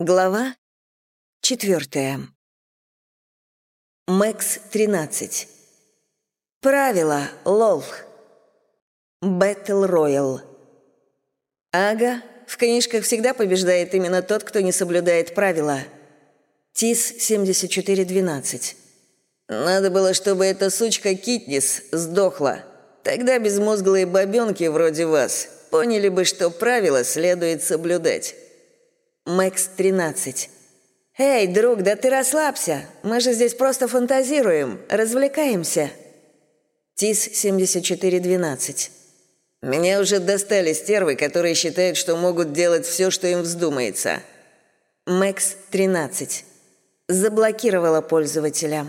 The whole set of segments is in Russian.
Глава четвертая. Мэкс 13. Правила, lol. Battle Royale. Ага, в книжках всегда побеждает именно тот, кто не соблюдает правила. ТИС 7412. Надо было, чтобы эта сучка Китнис сдохла. Тогда безмозглые бабёнки вроде вас поняли бы, что правила следует соблюдать. Мэкс 13. «Эй, друг, да ты расслабься. Мы же здесь просто фантазируем, развлекаемся». ТИС 7412. «Меня уже достали стервы, которые считают, что могут делать все, что им вздумается». Мэкс 13. Заблокировала пользователя.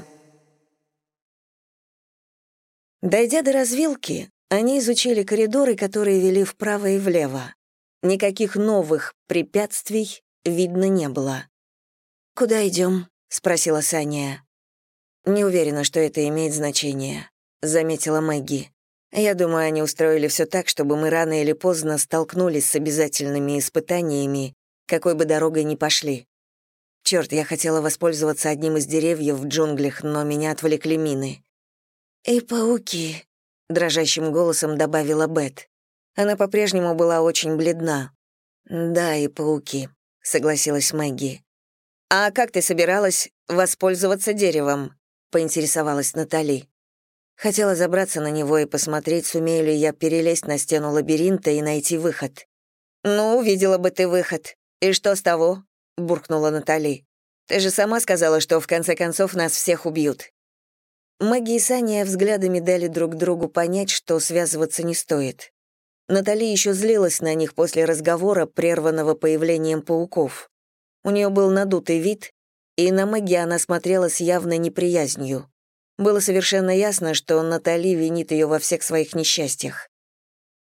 Дойдя до развилки, они изучили коридоры, которые вели вправо и влево. Никаких новых препятствий видно не было. «Куда идем?» — спросила Саня. «Не уверена, что это имеет значение», — заметила Мэгги. «Я думаю, они устроили все так, чтобы мы рано или поздно столкнулись с обязательными испытаниями, какой бы дорогой ни пошли. Черт, я хотела воспользоваться одним из деревьев в джунглях, но меня отвлекли мины». «И пауки», — дрожащим голосом добавила Бет. Она по-прежнему была очень бледна. «Да, и пауки», — согласилась Мэгги. «А как ты собиралась воспользоваться деревом?» — поинтересовалась Натали. Хотела забраться на него и посмотреть, сумею ли я перелезть на стену лабиринта и найти выход. «Ну, увидела бы ты выход. И что с того?» — буркнула Натали. «Ты же сама сказала, что в конце концов нас всех убьют». Мэгги и Саня взглядами дали друг другу понять, что связываться не стоит. Натали еще злилась на них после разговора, прерванного появлением пауков. У нее был надутый вид, и на Мэгги она смотрела с явной неприязнью. Было совершенно ясно, что Натали винит ее во всех своих несчастьях.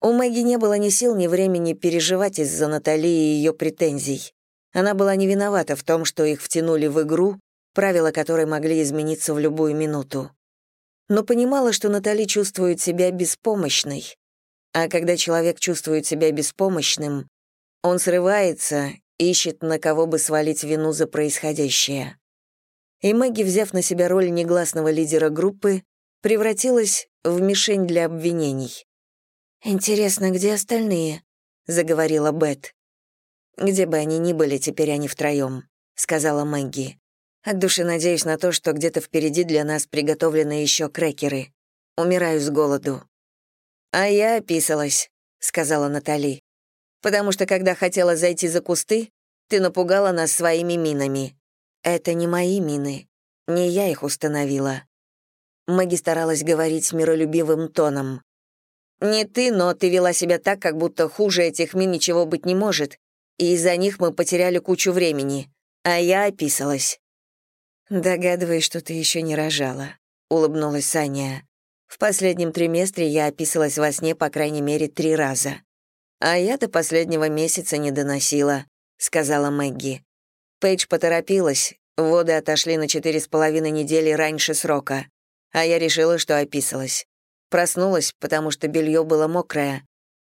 У Мэгги не было ни сил, ни времени переживать из-за Натали и ее претензий. Она была не виновата в том, что их втянули в игру, правила которой могли измениться в любую минуту. Но понимала, что Натали чувствует себя беспомощной, а когда человек чувствует себя беспомощным, он срывается, ищет, на кого бы свалить вину за происходящее. И Мэгги, взяв на себя роль негласного лидера группы, превратилась в мишень для обвинений. «Интересно, где остальные?» — заговорила Бет. «Где бы они ни были, теперь они втроем», — сказала Мэгги. «От души надеюсь на то, что где-то впереди для нас приготовлены еще крекеры. Умираю с голоду». «А я описалась», — сказала Натали. «Потому что, когда хотела зайти за кусты, ты напугала нас своими минами. Это не мои мины. Не я их установила». Мэгги старалась говорить миролюбивым тоном. «Не ты, но ты вела себя так, как будто хуже этих мин ничего быть не может, и из-за них мы потеряли кучу времени. А я описалась». «Догадываюсь, что ты еще не рожала», — улыбнулась Саня. В последнем триместре я описалась во сне по крайней мере три раза. А я до последнего месяца не доносила, сказала Мэгги. Пейдж поторопилась, воды отошли на четыре с половиной недели раньше срока, а я решила, что описалась. Проснулась, потому что белье было мокрое.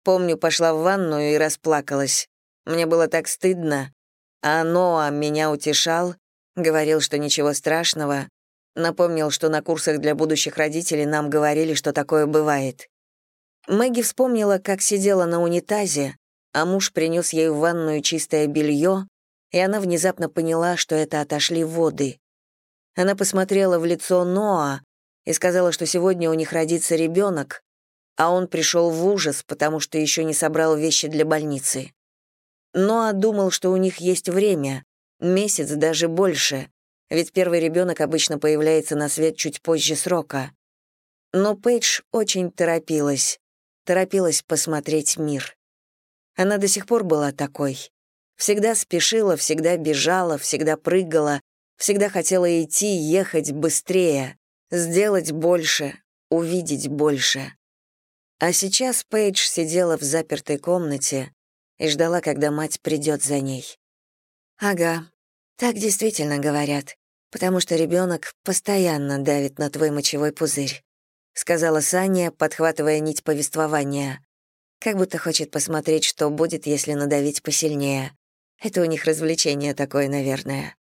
Помню, пошла в ванную и расплакалась. Мне было так стыдно. А Ноа меня утешал, говорил, что ничего страшного, Напомнил, что на курсах для будущих родителей нам говорили, что такое бывает. Мэгги вспомнила, как сидела на унитазе, а муж принес ей в ванную чистое белье, и она внезапно поняла, что это отошли воды. Она посмотрела в лицо Ноа и сказала, что сегодня у них родится ребенок, а он пришел в ужас, потому что еще не собрал вещи для больницы. Ноа думал, что у них есть время, месяц, даже больше, ведь первый ребенок обычно появляется на свет чуть позже срока. Но Пейдж очень торопилась, торопилась посмотреть мир. Она до сих пор была такой. Всегда спешила, всегда бежала, всегда прыгала, всегда хотела идти, ехать быстрее, сделать больше, увидеть больше. А сейчас Пейдж сидела в запертой комнате и ждала, когда мать придет за ней. Ага, так действительно говорят потому что ребенок постоянно давит на твой мочевой пузырь», сказала Саня, подхватывая нить повествования. Как будто хочет посмотреть, что будет, если надавить посильнее. Это у них развлечение такое, наверное.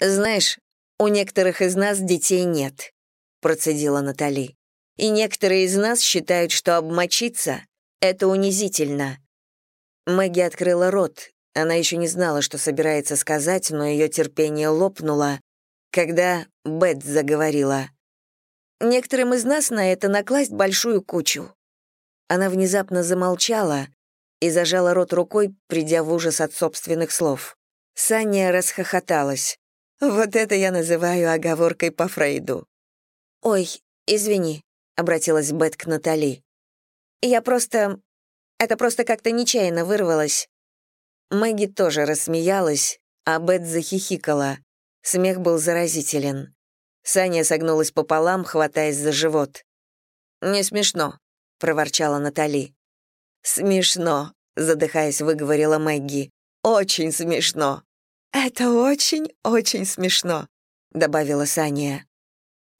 Знаешь, у некоторых из нас детей нет, процедила Натали. И некоторые из нас считают, что обмочиться — это унизительно. Мэгги открыла рот. Она еще не знала, что собирается сказать, но ее терпение лопнуло, когда Бет заговорила. «Некоторым из нас на это накласть большую кучу». Она внезапно замолчала и зажала рот рукой, придя в ужас от собственных слов. Саня расхохоталась. «Вот это я называю оговоркой по Фрейду». «Ой, извини», — обратилась Бет к Натали. «Я просто... Это просто как-то нечаянно вырвалось». Мэгги тоже рассмеялась, а Бет захихикала. Смех был заразителен. Саня согнулась пополам, хватаясь за живот. «Не смешно», — проворчала Натали. «Смешно», — задыхаясь, выговорила Мэгги. «Очень смешно». «Это очень-очень смешно», — добавила Саня.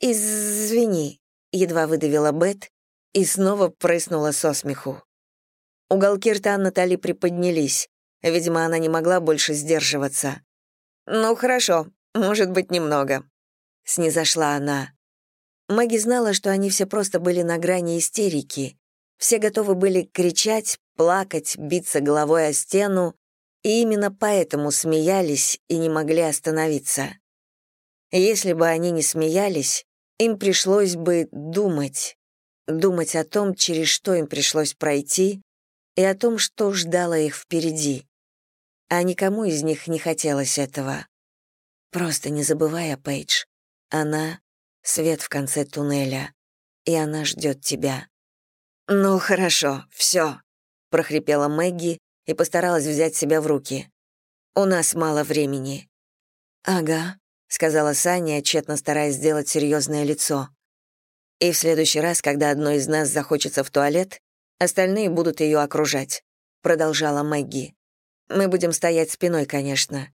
«Извини», едва выдавила Бет и снова прыснула со смеху. Уголки рта Натали приподнялись. Видимо, она не могла больше сдерживаться. «Ну, хорошо, может быть, немного», — снизошла она. Мэгги знала, что они все просто были на грани истерики. Все готовы были кричать, плакать, биться головой о стену, и именно поэтому смеялись и не могли остановиться. Если бы они не смеялись, им пришлось бы думать, думать о том, через что им пришлось пройти, и о том, что ждало их впереди. А никому из них не хотелось этого. Просто не забывай о Пейдж. Она — свет в конце туннеля, и она ждет тебя. «Ну, хорошо, все, прохрипела Мэгги и постаралась взять себя в руки. «У нас мало времени». «Ага», сказала Саня, тщетно стараясь сделать серьезное лицо. И в следующий раз, когда одной из нас захочется в туалет, остальные будут ее окружать, продолжала Мэгги. Мы будем стоять спиной, конечно.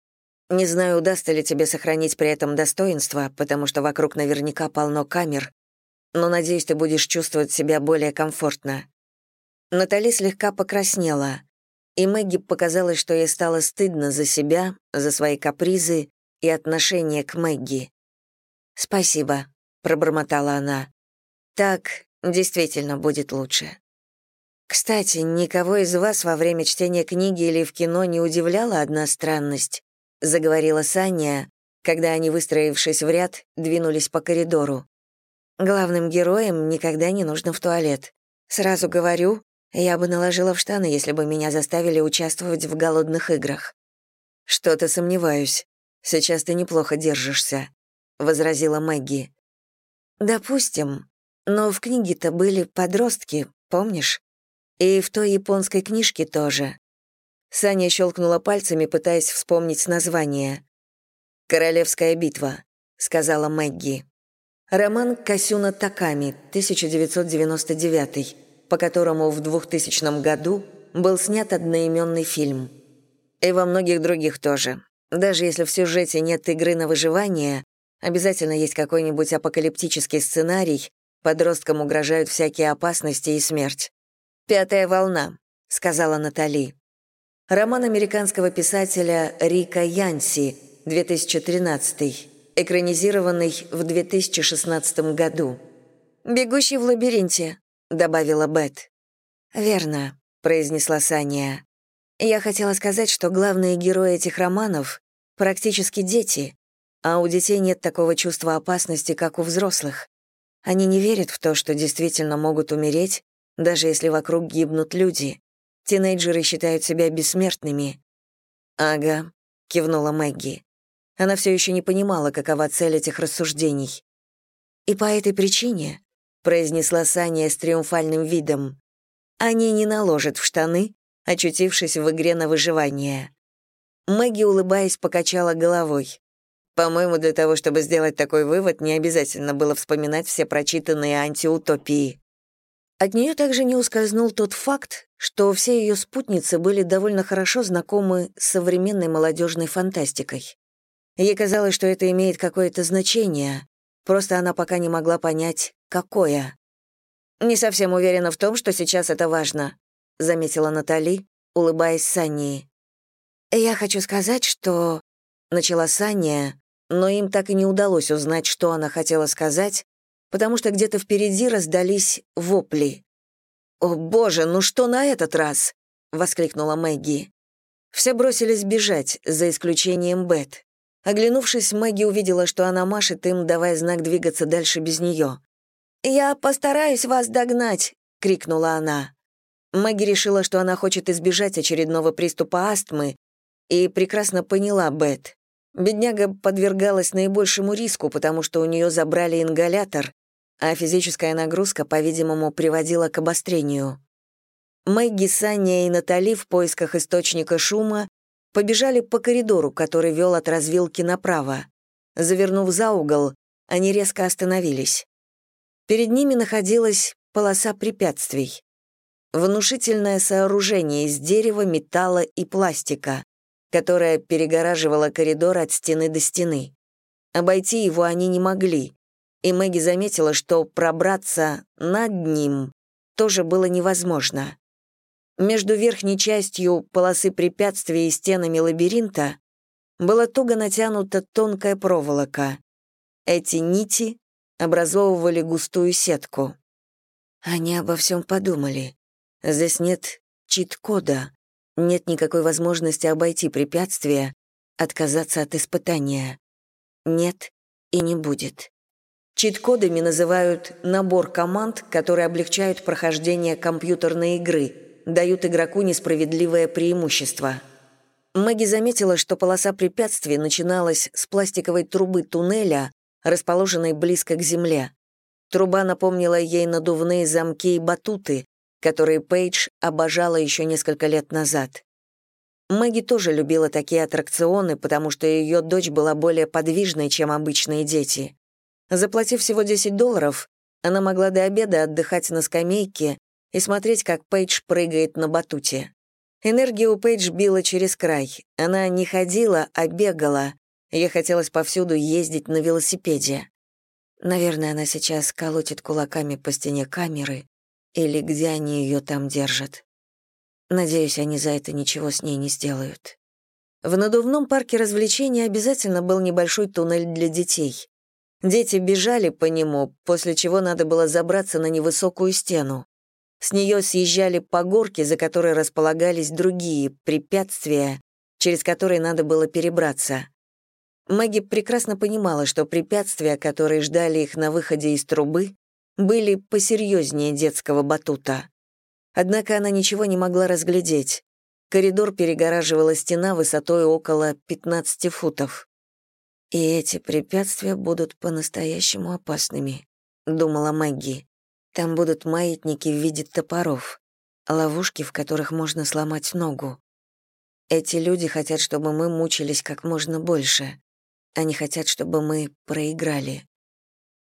Не знаю, удастся ли тебе сохранить при этом достоинство, потому что вокруг наверняка полно камер, но надеюсь, ты будешь чувствовать себя более комфортно. Натали слегка покраснела, и Мэгги показалось, что ей стало стыдно за себя, за свои капризы и отношение к Мэгги. «Спасибо», — пробормотала она. «Так действительно будет лучше». «Кстати, никого из вас во время чтения книги или в кино не удивляла одна странность?» — заговорила Саня, когда они, выстроившись в ряд, двинулись по коридору. «Главным героям никогда не нужно в туалет. Сразу говорю, я бы наложила в штаны, если бы меня заставили участвовать в голодных играх». «Что-то сомневаюсь», Сейчас ты неплохо держишься», — возразила Мэгги. «Допустим. Но в книге-то были подростки, помнишь? И в той японской книжке тоже». Саня щелкнула пальцами, пытаясь вспомнить название. «Королевская битва», — сказала Мэгги. Роман Касюна Таками, 1999, по которому в 2000 году был снят одноименный фильм. И во многих других тоже. Даже если в сюжете нет игры на выживание, обязательно есть какой-нибудь апокалиптический сценарий, подросткам угрожают всякие опасности и смерть. «Пятая волна», — сказала Натали. Роман американского писателя Рика Янси, 2013, экранизированный в 2016 году. «Бегущий в лабиринте», — добавила Бет. «Верно», — произнесла Саня. Я хотела сказать, что главные герои этих романов — практически дети, а у детей нет такого чувства опасности, как у взрослых. Они не верят в то, что действительно могут умереть, даже если вокруг гибнут люди. Тинейджеры считают себя бессмертными. «Ага», — кивнула Мэгги. Она все еще не понимала, какова цель этих рассуждений. «И по этой причине», — произнесла Саня с триумфальным видом, «они не наложат в штаны очутившись в игре на выживание. Мэгги, улыбаясь, покачала головой. По-моему, для того, чтобы сделать такой вывод, не обязательно было вспоминать все прочитанные антиутопии. От нее также не ускользнул тот факт, что все ее спутницы были довольно хорошо знакомы с современной молодежной фантастикой. Ей казалось, что это имеет какое-то значение, просто она пока не могла понять, какое. «Не совсем уверена в том, что сейчас это важно», — заметила Натали, улыбаясь Санни. «Я хочу сказать, что...» — начала Саня, но им так и не удалось узнать, что она хотела сказать, потому что где-то впереди раздались вопли. «О, боже, ну что на этот раз?» — воскликнула Мэгги. Все бросились бежать, за исключением Бет. Оглянувшись, Мэгги увидела, что она машет им, давая знак двигаться дальше без нее. «Я постараюсь вас догнать!» — крикнула она. Мэгги решила, что она хочет избежать очередного приступа астмы, и прекрасно поняла Бет. Бедняга подвергалась наибольшему риску, потому что у нее забрали ингалятор, а физическая нагрузка, по-видимому, приводила к обострению. Мэгги, Саня и Натали в поисках источника шума побежали по коридору, который вел от развилки направо. Завернув за угол, они резко остановились. Перед ними находилась полоса препятствий. Внушительное сооружение из дерева, металла и пластика, которое перегораживало коридор от стены до стены. Обойти его они не могли, и Мэгги заметила, что пробраться над ним тоже было невозможно. Между верхней частью полосы препятствий и стенами лабиринта была туго натянута тонкая проволока. Эти нити образовывали густую сетку. Они обо всем подумали. Здесь нет чит-кода, нет никакой возможности обойти препятствия, отказаться от испытания. Нет и не будет. Чит-кодами называют набор команд, которые облегчают прохождение компьютерной игры, дают игроку несправедливое преимущество. Мэгги заметила, что полоса препятствий начиналась с пластиковой трубы туннеля, расположенной близко к земле. Труба напомнила ей надувные замки и батуты, которые Пейдж обожала еще несколько лет назад. Мэгги тоже любила такие аттракционы, потому что ее дочь была более подвижной, чем обычные дети. Заплатив всего 10 долларов, она могла до обеда отдыхать на скамейке и смотреть, как Пейдж прыгает на батуте. Энергия у Пейдж била через край. Она не ходила, а бегала. Ей хотелось повсюду ездить на велосипеде. Наверное, она сейчас колотит кулаками по стене камеры или где они ее там держат. Надеюсь, они за это ничего с ней не сделают. В надувном парке развлечений обязательно был небольшой туннель для детей. Дети бежали по нему, после чего надо было забраться на невысокую стену. С нее съезжали по горке, за которой располагались другие препятствия, через которые надо было перебраться. Мэгги прекрасно понимала, что препятствия, которые ждали их на выходе из трубы, были посерьезнее детского батута. Однако она ничего не могла разглядеть. Коридор перегораживала стена высотой около 15 футов. «И эти препятствия будут по-настоящему опасными», — думала Мэгги. «Там будут маятники в виде топоров, ловушки, в которых можно сломать ногу. Эти люди хотят, чтобы мы мучились как можно больше. Они хотят, чтобы мы проиграли.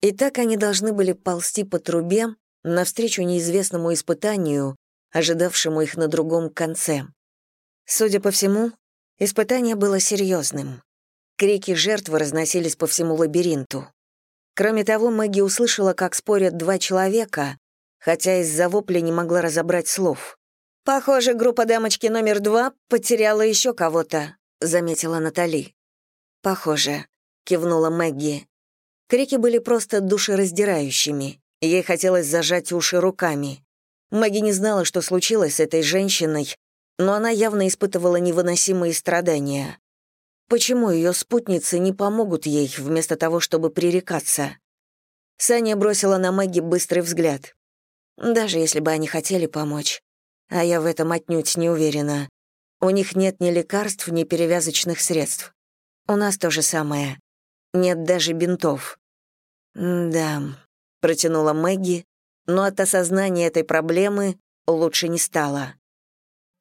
И так они должны были ползти по трубе навстречу неизвестному испытанию, ожидавшему их на другом конце. Судя по всему, испытание было серьезным. Крики жертвы разносились по всему лабиринту. Кроме того, Мэгги услышала, как спорят два человека, хотя из-за вопля не могла разобрать слов. «Похоже, группа дамочки номер два потеряла еще кого-то», — заметила Натали. «Похоже», — кивнула Мэгги. Крики были просто душераздирающими. Ей хотелось зажать уши руками. Мэгги не знала, что случилось с этой женщиной, но она явно испытывала невыносимые страдания. Почему ее спутницы не помогут ей, вместо того, чтобы пререкаться? Саня бросила на Мэгги быстрый взгляд. Даже если бы они хотели помочь. А я в этом отнюдь не уверена. У них нет ни лекарств, ни перевязочных средств. У нас то же самое. Нет даже бинтов. «Да», — протянула Мэгги, но от осознания этой проблемы лучше не стало.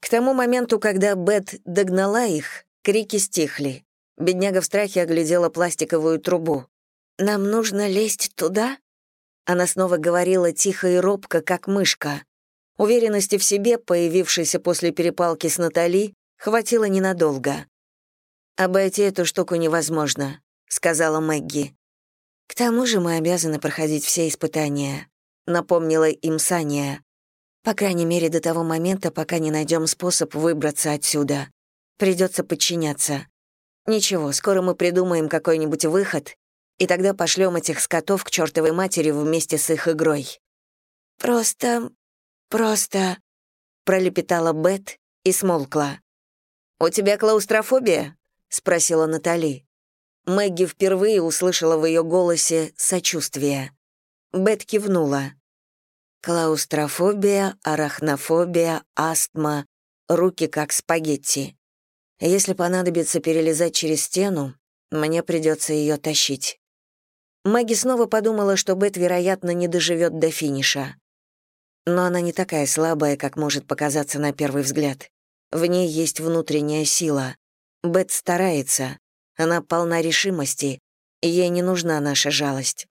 К тому моменту, когда Бет догнала их, Крики стихли. Бедняга в страхе оглядела пластиковую трубу. «Нам нужно лезть туда?» Она снова говорила тихо и робко, как мышка. Уверенности в себе, появившейся после перепалки с Натали, хватило ненадолго. «Обойти эту штуку невозможно», — сказала Мэгги. «К тому же мы обязаны проходить все испытания», — напомнила им Саня. «По крайней мере, до того момента, пока не найдем способ выбраться отсюда. Придется подчиняться. Ничего, скоро мы придумаем какой-нибудь выход, и тогда пошлем этих скотов к чертовой матери вместе с их игрой. Просто... просто... пролепетала Бет и смолкла. «У тебя клаустрофобия?» — спросила Натали. Мэгги впервые услышала в ее голосе сочувствие. Бет кивнула. Клаустрофобия, арахнофобия, астма, руки как спагетти. Если понадобится перелезать через стену, мне придется ее тащить. Мэгги снова подумала, что Бет, вероятно, не доживет до финиша. Но она не такая слабая, как может показаться на первый взгляд. В ней есть внутренняя сила. Бет старается. Она полна решимости, ей не нужна наша жалость.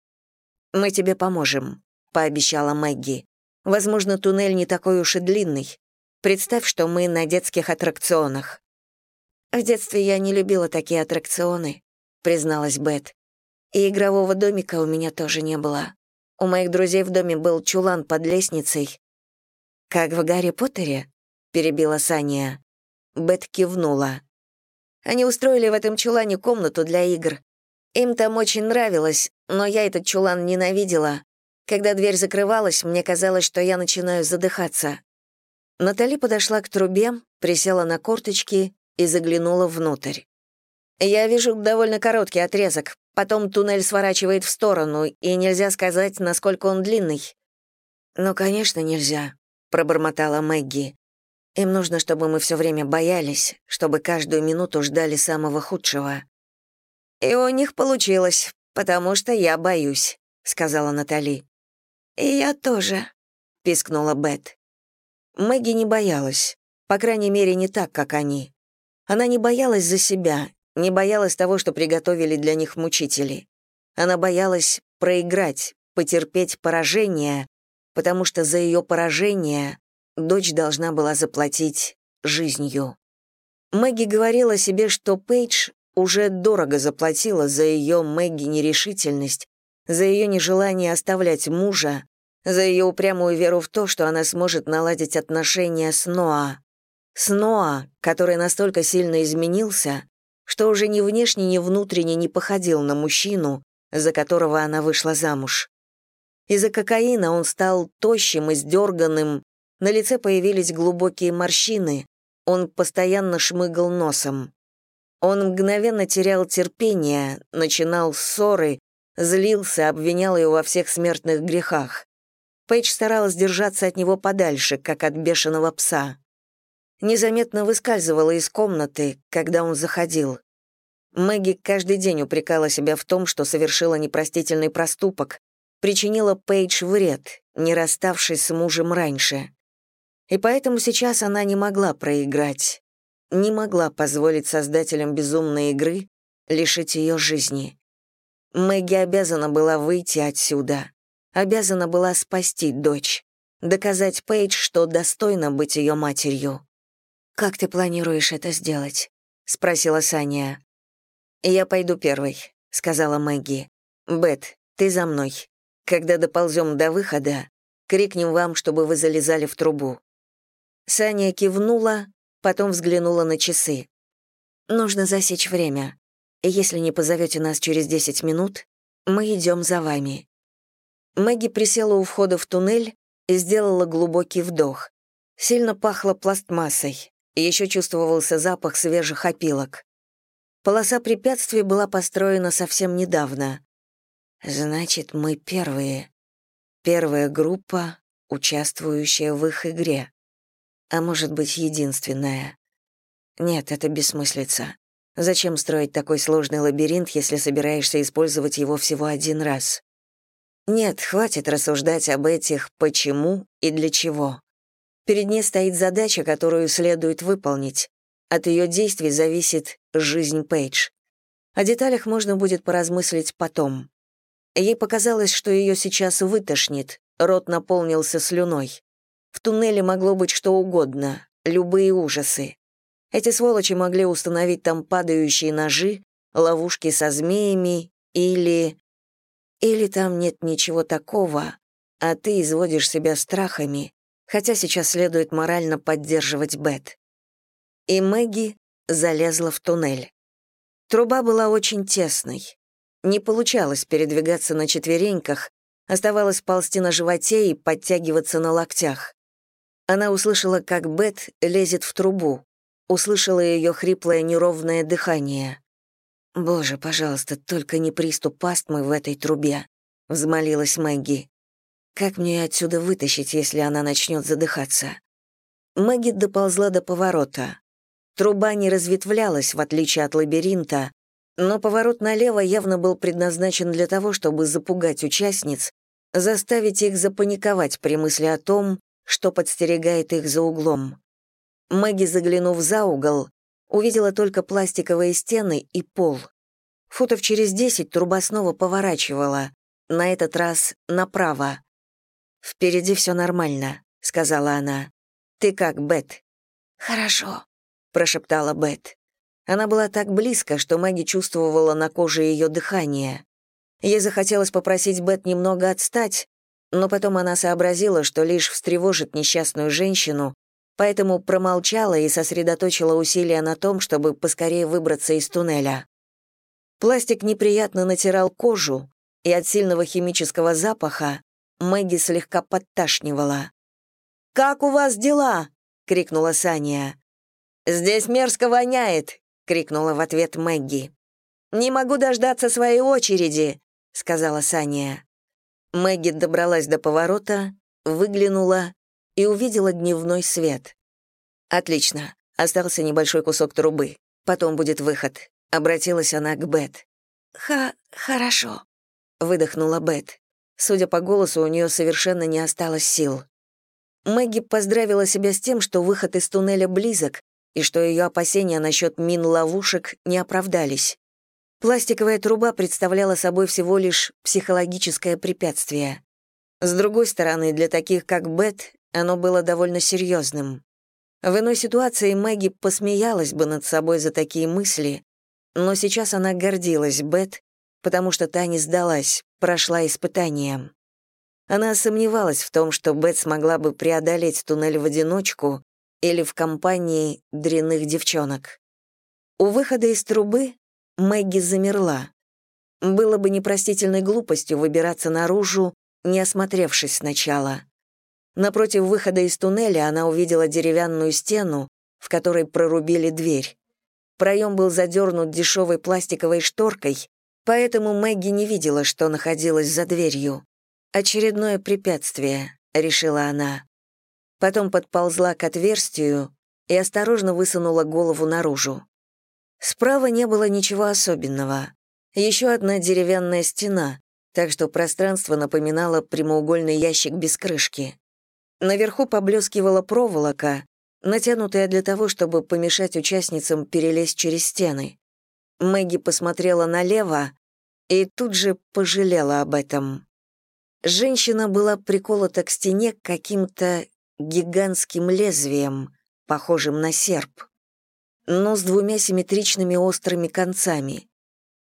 «Мы тебе поможем», — пообещала Мэгги. «Возможно, туннель не такой уж и длинный. Представь, что мы на детских аттракционах». «В детстве я не любила такие аттракционы», — призналась Бет. «И игрового домика у меня тоже не было. У моих друзей в доме был чулан под лестницей». «Как в Гарри Поттере?» — перебила Саня. Бет кивнула. Они устроили в этом чулане комнату для игр. Им там очень нравилось, но я этот чулан ненавидела. Когда дверь закрывалась, мне казалось, что я начинаю задыхаться. Натали подошла к трубе, присела на корточки и заглянула внутрь. Я вижу довольно короткий отрезок, потом туннель сворачивает в сторону, и нельзя сказать, насколько он длинный. «Ну, конечно, нельзя», — пробормотала Мэгги. Им нужно, чтобы мы все время боялись, чтобы каждую минуту ждали самого худшего. «И у них получилось, потому что я боюсь», — сказала Натали. «И я тоже», — пискнула Бет. Мэгги не боялась, по крайней мере, не так, как они. Она не боялась за себя, не боялась того, что приготовили для них мучители. Она боялась проиграть, потерпеть поражение, потому что за ее поражение дочь должна была заплатить жизнью. Мэгги говорила себе, что Пейдж уже дорого заплатила за ее Мэгги нерешительность, за ее нежелание оставлять мужа, за ее упрямую веру в то, что она сможет наладить отношения с Ноа. С Ноа, который настолько сильно изменился, что уже ни внешне, ни внутренне не походил на мужчину, за которого она вышла замуж. Из-за кокаина он стал тощим и сдерганным, на лице появились глубокие морщины, он постоянно шмыгал носом. Он мгновенно терял терпение, начинал ссоры, злился, обвинял его во всех смертных грехах. Пейдж старалась держаться от него подальше, как от бешеного пса. Незаметно выскальзывала из комнаты, когда он заходил. Мэгги каждый день упрекала себя в том, что совершила непростительный проступок, причинила Пейдж вред, не расставшись с мужем раньше. И поэтому сейчас она не могла проиграть, не могла позволить создателям безумной игры лишить ее жизни. Мэгги обязана была выйти отсюда, обязана была спасти дочь, доказать Пейдж, что достойна быть ее матерью. «Как ты планируешь это сделать?» — спросила Саня. «Я пойду первой», — сказала Мэгги. «Бет, ты за мной. Когда доползем до выхода, крикнем вам, чтобы вы залезали в трубу. Саня кивнула, потом взглянула на часы. «Нужно засечь время. Если не позовете нас через 10 минут, мы идем за вами». Мэгги присела у входа в туннель и сделала глубокий вдох. Сильно пахло пластмассой, еще чувствовался запах свежих опилок. Полоса препятствий была построена совсем недавно. Значит, мы первые. Первая группа, участвующая в их игре а может быть, единственная. Нет, это бессмыслица. Зачем строить такой сложный лабиринт, если собираешься использовать его всего один раз? Нет, хватит рассуждать об этих «почему» и «для чего». Перед ней стоит задача, которую следует выполнить. От ее действий зависит жизнь Пейдж. О деталях можно будет поразмыслить потом. Ей показалось, что ее сейчас вытошнит, рот наполнился слюной. В туннеле могло быть что угодно, любые ужасы. Эти сволочи могли установить там падающие ножи, ловушки со змеями или... Или там нет ничего такого, а ты изводишь себя страхами, хотя сейчас следует морально поддерживать Бет. И Мэгги залезла в туннель. Труба была очень тесной. Не получалось передвигаться на четвереньках, оставалось ползти на животе и подтягиваться на локтях. Она услышала, как Бет лезет в трубу, услышала ее хриплое неровное дыхание. «Боже, пожалуйста, только не приступ астмы в этой трубе», — взмолилась Мэгги. «Как мне ее отсюда вытащить, если она начнет задыхаться?» Мэгги доползла до поворота. Труба не разветвлялась, в отличие от лабиринта, но поворот налево явно был предназначен для того, чтобы запугать участниц, заставить их запаниковать при мысли о том, что подстерегает их за углом. Мэгги, заглянув за угол, увидела только пластиковые стены и пол. Футов через десять труба снова поворачивала, на этот раз направо. «Впереди все нормально», — сказала она. «Ты как, Бет?» «Хорошо», — прошептала Бет. Она была так близко, что Мэгги чувствовала на коже ее дыхание. Ей захотелось попросить Бет немного отстать, но потом она сообразила, что лишь встревожит несчастную женщину, поэтому промолчала и сосредоточила усилия на том, чтобы поскорее выбраться из туннеля. Пластик неприятно натирал кожу, и от сильного химического запаха Мэгги слегка подташнивала. «Как у вас дела?» — крикнула Саня. «Здесь мерзко воняет!» — крикнула в ответ Мэгги. «Не могу дождаться своей очереди», — сказала Саня. Мэгги добралась до поворота, выглянула и увидела дневной свет. «Отлично, остался небольшой кусок трубы. Потом будет выход», — обратилась она к Бет. «Ха... хорошо», — выдохнула Бет. Судя по голосу, у нее совершенно не осталось сил. Мэгги поздравила себя с тем, что выход из туннеля близок, и что ее опасения насчет мин-ловушек не оправдались. Пластиковая труба представляла собой всего лишь психологическое препятствие. С другой стороны, для таких как Бет оно было довольно серьезным. В иной ситуации Мэгги посмеялась бы над собой за такие мысли, но сейчас она гордилась Бет, потому что та не сдалась, прошла испытанием. Она сомневалась в том, что Бет смогла бы преодолеть туннель в одиночку, или в компании дрянных девчонок. У выхода из трубы Мэгги замерла. Было бы непростительной глупостью выбираться наружу, не осмотревшись сначала. Напротив выхода из туннеля она увидела деревянную стену, в которой прорубили дверь. Проем был задернут дешевой пластиковой шторкой, поэтому Мэгги не видела, что находилось за дверью. «Очередное препятствие», — решила она потом подползла к отверстию и осторожно высунула голову наружу. Справа не было ничего особенного. Еще одна деревянная стена, так что пространство напоминало прямоугольный ящик без крышки. Наверху поблескивала проволока, натянутая для того, чтобы помешать участницам перелезть через стены. Мэгги посмотрела налево и тут же пожалела об этом. Женщина была приколота к стене каким-то гигантским лезвием, похожим на серп, но с двумя симметричными острыми концами.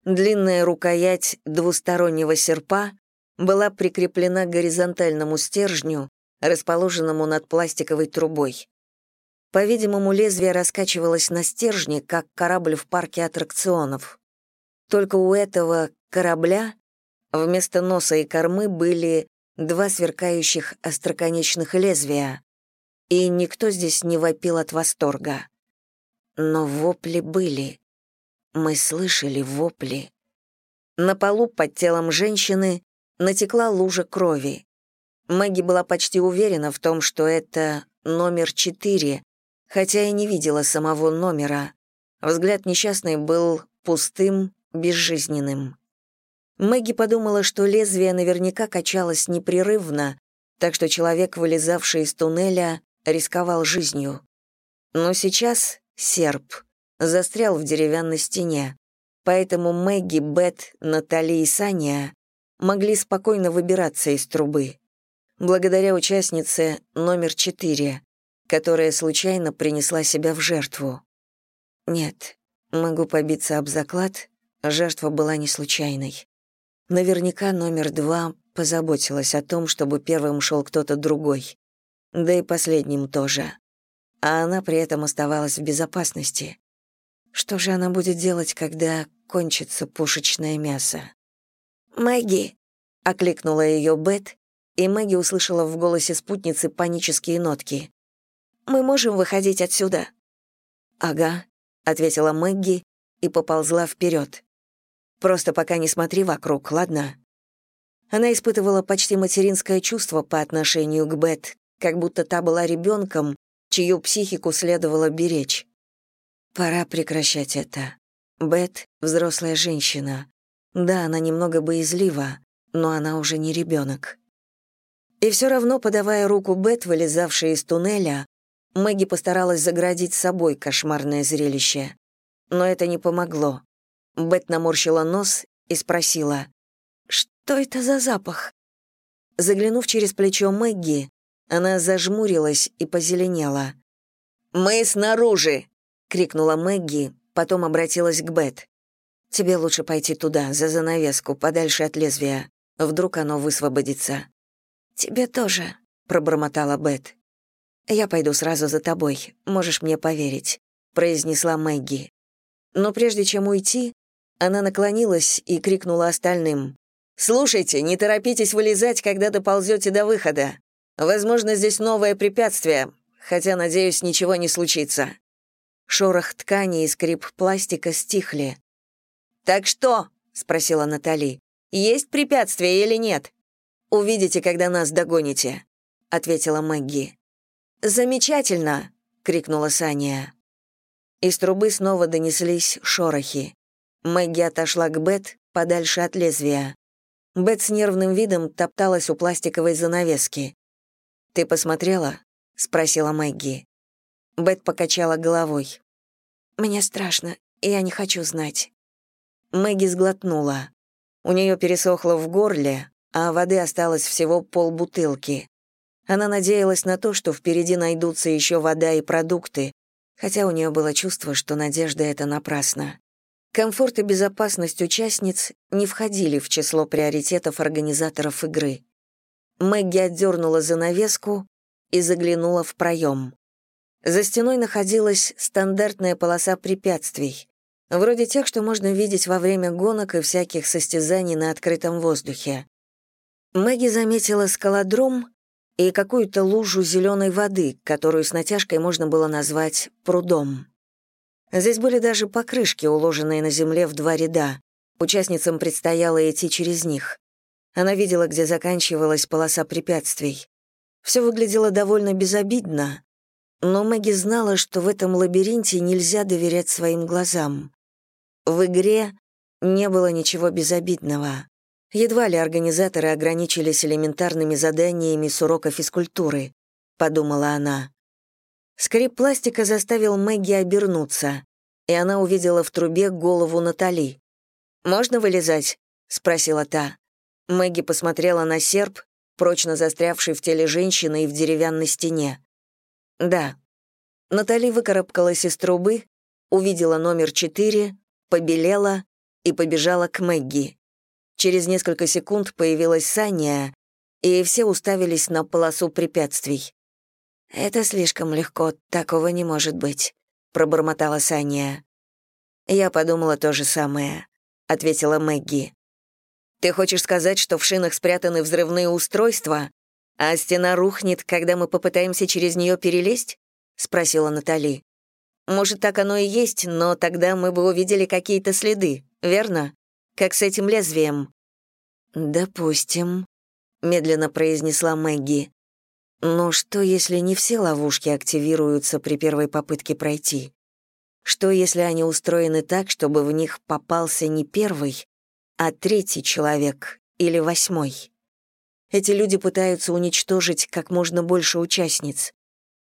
Длинная рукоять двустороннего серпа была прикреплена к горизонтальному стержню, расположенному над пластиковой трубой. По-видимому, лезвие раскачивалось на стержне, как корабль в парке аттракционов. Только у этого корабля вместо носа и кормы были два сверкающих остроконечных лезвия, и никто здесь не вопил от восторга. Но вопли были. Мы слышали вопли. На полу под телом женщины натекла лужа крови. Мэгги была почти уверена в том, что это номер четыре, хотя и не видела самого номера. Взгляд несчастной был пустым, безжизненным. Мэгги подумала, что лезвие наверняка качалось непрерывно, так что человек, вылезавший из туннеля, рисковал жизнью. Но сейчас серп застрял в деревянной стене, поэтому Мэгги, Бет, Натали и Саня могли спокойно выбираться из трубы. Благодаря участнице номер четыре, которая случайно принесла себя в жертву. Нет, могу побиться об заклад, жертва была не случайной. Наверняка номер два позаботилась о том, чтобы первым шел кто-то другой да и последним тоже. А она при этом оставалась в безопасности. Что же она будет делать, когда кончится пушечное мясо? «Мэгги!» — окликнула ее Бет, и Мэгги услышала в голосе спутницы панические нотки. «Мы можем выходить отсюда?» «Ага», — ответила Мэгги и поползла вперед. «Просто пока не смотри вокруг, ладно?» Она испытывала почти материнское чувство по отношению к Бет, как будто та была ребенком, чью психику следовало беречь. Пора прекращать это. Бет — взрослая женщина. Да, она немного боязлива, но она уже не ребенок. И все равно, подавая руку Бет, вылезавшей из туннеля, Мэгги постаралась заградить собой кошмарное зрелище. Но это не помогло. Бет наморщила нос и спросила, «Что это за запах?» Заглянув через плечо Мэгги, она зажмурилась и позеленела. «Мы снаружи!» — крикнула Мэгги, потом обратилась к Бет. «Тебе лучше пойти туда, за занавеску, подальше от лезвия. Вдруг оно высвободится». «Тебе тоже», — пробормотала Бет. «Я пойду сразу за тобой, можешь мне поверить», — произнесла Мэгги. Но прежде чем уйти, она наклонилась и крикнула остальным. «Слушайте, не торопитесь вылезать, когда доползете до выхода. Возможно, здесь новое препятствие, хотя, надеюсь, ничего не случится». Шорох ткани и скрип пластика стихли. «Так что?» — спросила Натали. «Есть препятствие или нет?» «Увидите, когда нас догоните», — ответила Мэгги. «Замечательно!» — крикнула Саня. Из трубы снова донеслись шорохи. Мэгги отошла к Бет подальше от лезвия. Бет с нервным видом топталась у пластиковой занавески. «Ты посмотрела?» — спросила Мэгги. Бет покачала головой. «Мне страшно, и я не хочу знать». Мэгги сглотнула. У нее пересохло в горле, а воды осталось всего полбутылки. Она надеялась на то, что впереди найдутся еще вода и продукты, хотя у нее было чувство, что надежда эта напрасна. Комфорт и безопасность участниц не входили в число приоритетов организаторов игры. Мэгги отдернула занавеску и заглянула в проем. За стеной находилась стандартная полоса препятствий, вроде тех, что можно видеть во время гонок и всяких состязаний на открытом воздухе. Мэгги заметила скалодром и какую-то лужу зеленой воды, которую с натяжкой можно было назвать прудом. Здесь были даже покрышки, уложенные на земле в два ряда. Участницам предстояло идти через них. Она видела, где заканчивалась полоса препятствий. Все выглядело довольно безобидно, но Мэгги знала, что в этом лабиринте нельзя доверять своим глазам. В игре не было ничего безобидного. Едва ли организаторы ограничились элементарными заданиями с урока физкультуры, подумала она. Скрип пластика заставил Мэгги обернуться, и она увидела в трубе голову Натали. «Можно вылезать?» — спросила та. Мэгги посмотрела на серп, прочно застрявший в теле женщины и в деревянной стене. «Да». Натали выкарабкалась из трубы, увидела номер четыре, побелела и побежала к Мэгги. Через несколько секунд появилась Саня, и все уставились на полосу препятствий. «Это слишком легко, такого не может быть», — пробормотала Саня. «Я подумала то же самое», — ответила Мэгги. Ты хочешь сказать, что в шинах спрятаны взрывные устройства, а стена рухнет, когда мы попытаемся через нее перелезть?» — спросила Натали. «Может, так оно и есть, но тогда мы бы увидели какие-то следы, верно? Как с этим лезвием». «Допустим», — медленно произнесла Мэгги. «Но что, если не все ловушки активируются при первой попытке пройти? Что, если они устроены так, чтобы в них попался не первый, а третий человек или восьмой. Эти люди пытаются уничтожить как можно больше участниц.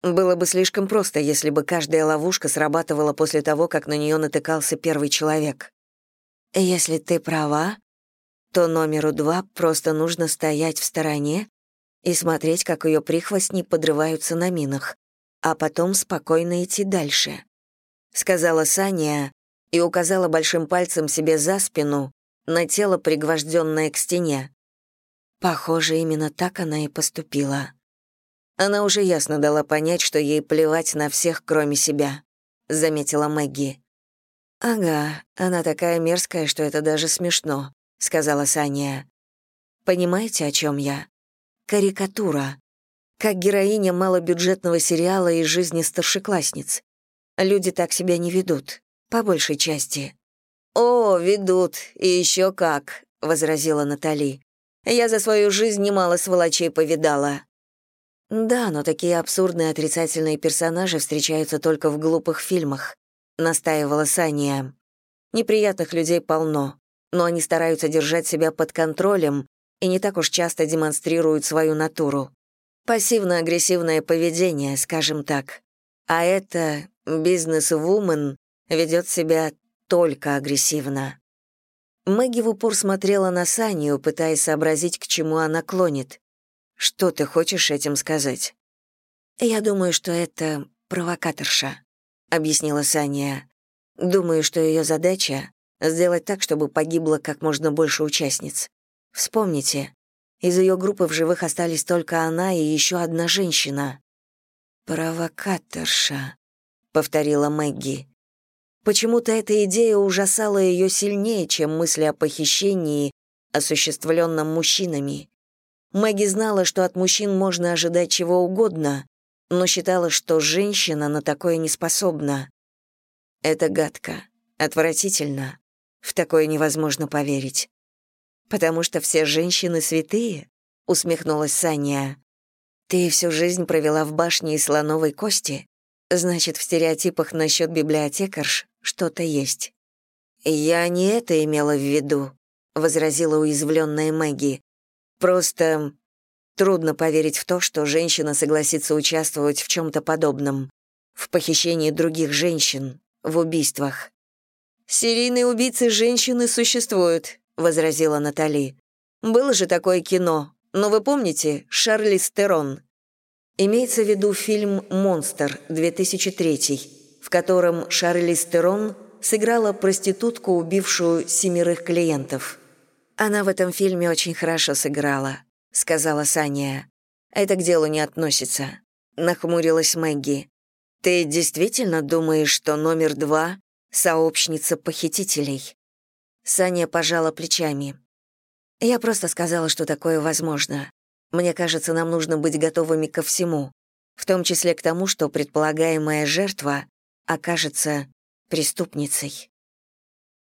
Было бы слишком просто, если бы каждая ловушка срабатывала после того, как на нее натыкался первый человек. Если ты права, то номеру два просто нужно стоять в стороне и смотреть, как ее прихвостни подрываются на минах, а потом спокойно идти дальше. Сказала Саня и указала большим пальцем себе за спину, на тело, пригвожденное к стене. Похоже, именно так она и поступила. Она уже ясно дала понять, что ей плевать на всех, кроме себя, заметила Мэгги. «Ага, она такая мерзкая, что это даже смешно», — сказала Саня. «Понимаете, о чем я? Карикатура. Как героиня малобюджетного сериала из жизни старшеклассниц. Люди так себя не ведут, по большей части». «О, ведут, и еще как», — возразила Натали. «Я за свою жизнь немало сволочей повидала». «Да, но такие абсурдные отрицательные персонажи встречаются только в глупых фильмах», — настаивала Сания. «Неприятных людей полно, но они стараются держать себя под контролем и не так уж часто демонстрируют свою натуру. Пассивно-агрессивное поведение, скажем так. А это бизнес-вумен ведет себя только агрессивно». Мэгги в упор смотрела на Санию, пытаясь сообразить, к чему она клонит. «Что ты хочешь этим сказать?» «Я думаю, что это провокаторша», — объяснила Саня. «Думаю, что ее задача — сделать так, чтобы погибло как можно больше участниц. Вспомните, из ее группы в живых остались только она и еще одна женщина». «Провокаторша», — повторила Мэгги. Почему-то эта идея ужасала ее сильнее, чем мысли о похищении, осуществленном мужчинами. Мэгги знала, что от мужчин можно ожидать чего угодно, но считала, что женщина на такое не способна. Это гадко, отвратительно. В такое невозможно поверить. «Потому что все женщины святые?» — усмехнулась Саня. «Ты всю жизнь провела в башне из слоновой кости? Значит, в стереотипах насчет библиотекарш что-то есть». «Я не это имела в виду», — возразила уязвленная Мэгги. «Просто Трудно поверить в то, что женщина согласится участвовать в чем-то подобном. В похищении других женщин, в убийствах. «Серийные убийцы женщины существуют», — возразила Натали. «Было же такое кино, но вы помните Шарли Стерон?» Имеется в виду фильм «Монстр» 2003, в котором Шарли Стерон сыграла проститутку, убившую семерых клиентов. Она в этом фильме очень хорошо сыграла сказала Саня. «Это к делу не относится», — нахмурилась Мэгги. «Ты действительно думаешь, что номер два — сообщница похитителей?» Саня пожала плечами. «Я просто сказала, что такое возможно. Мне кажется, нам нужно быть готовыми ко всему, в том числе к тому, что предполагаемая жертва окажется преступницей».